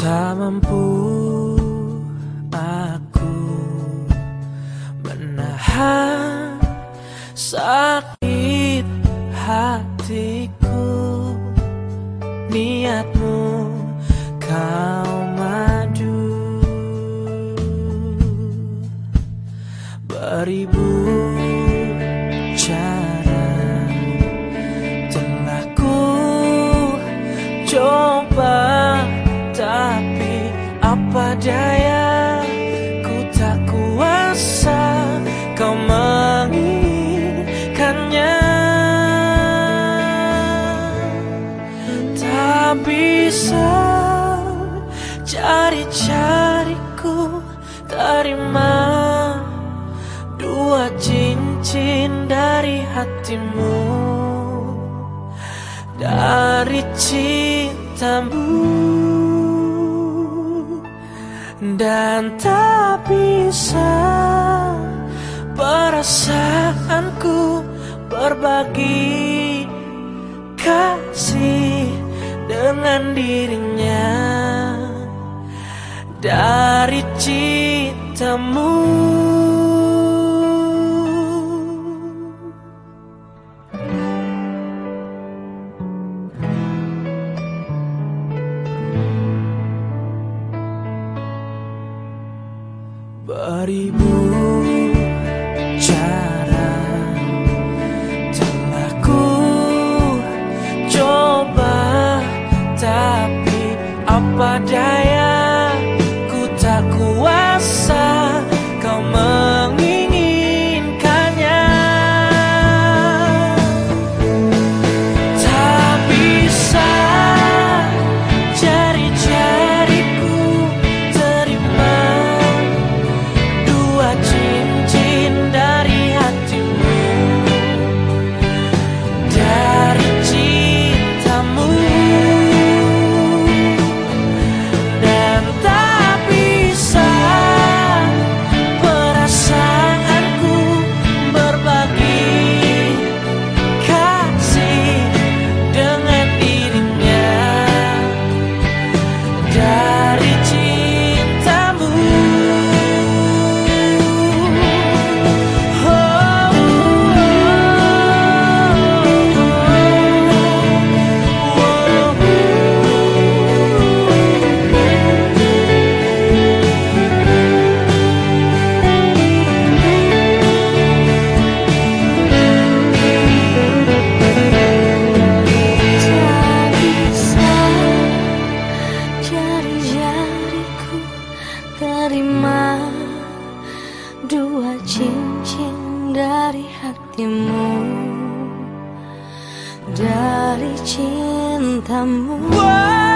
mampu aku menahan sakit hatiku apa daya ku tak kuasa kau menginginkannya tak bisa cari-cariku terima dua cincin dari hatimu. Dari cintamu dan tak bisa perasaanku berbagi kasih dengan dirinya dari cintamu. Beribu hatimu dari cintamu. Tak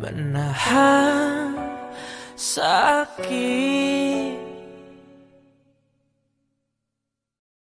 menahan sakit